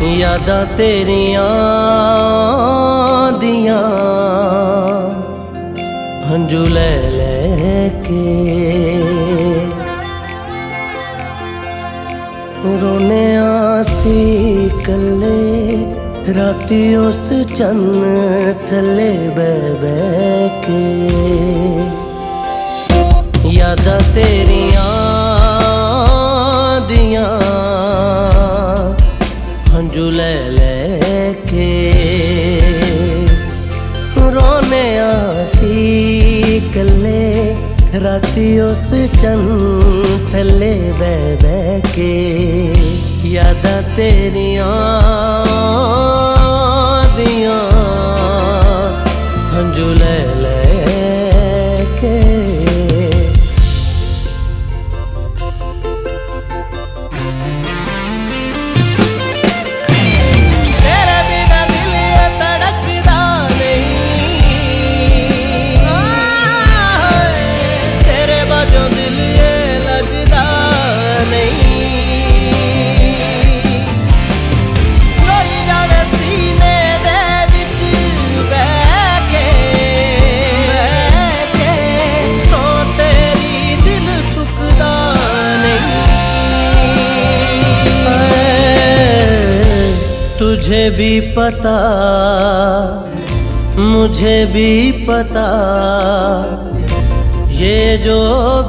यादा तेरिया दिया हंजू ले लेके। रोने आसी कले राती उस चन्न थले बह के। आसी कले राती उस चन थले बह बह के यादा तेरिया तुझे भी पता, मुझे भी पता, ये जो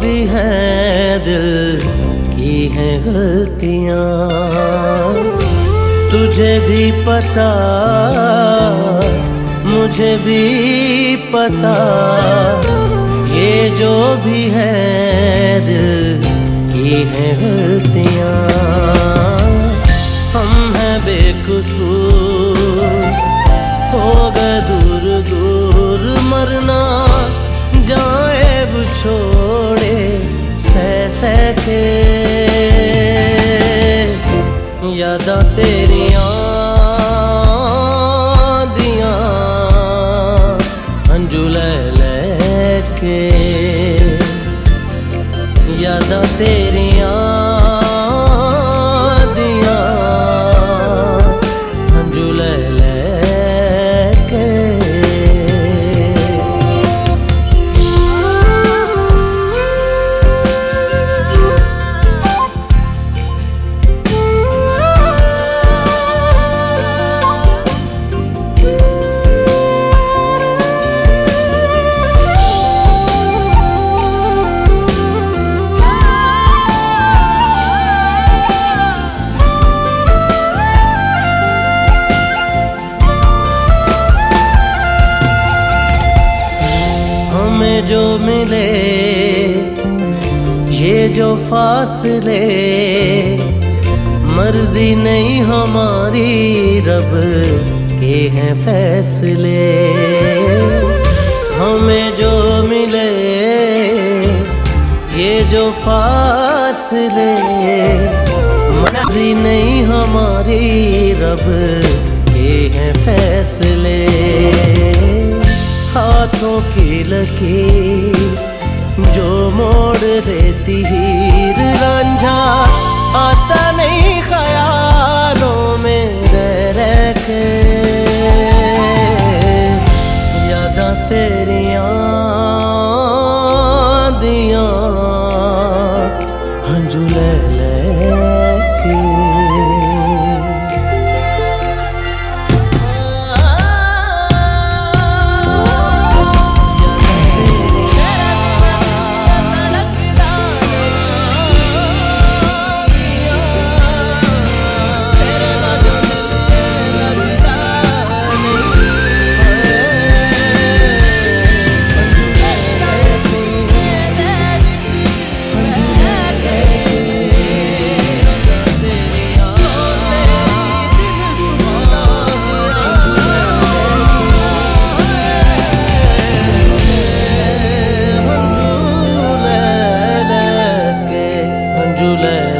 भी है दिल की है गलतियाँ, तुझे भी पता, मुझे भी पता, ये जो भी है दिल की है गलतियाँ। लेके जो मिले, ये जो फासले, मर्ज़ी नहीं हमारी, रब के हैं फैसले। हमें जो मिले, ये जो फासले, मर्ज़ी नहीं हमारी, रब के हैं फैसले। हाथों के लगे जो मोड़ देती हीर रांझा आता नहीं ख्यालों में रह याद यादा तेरिया दिया জুলাই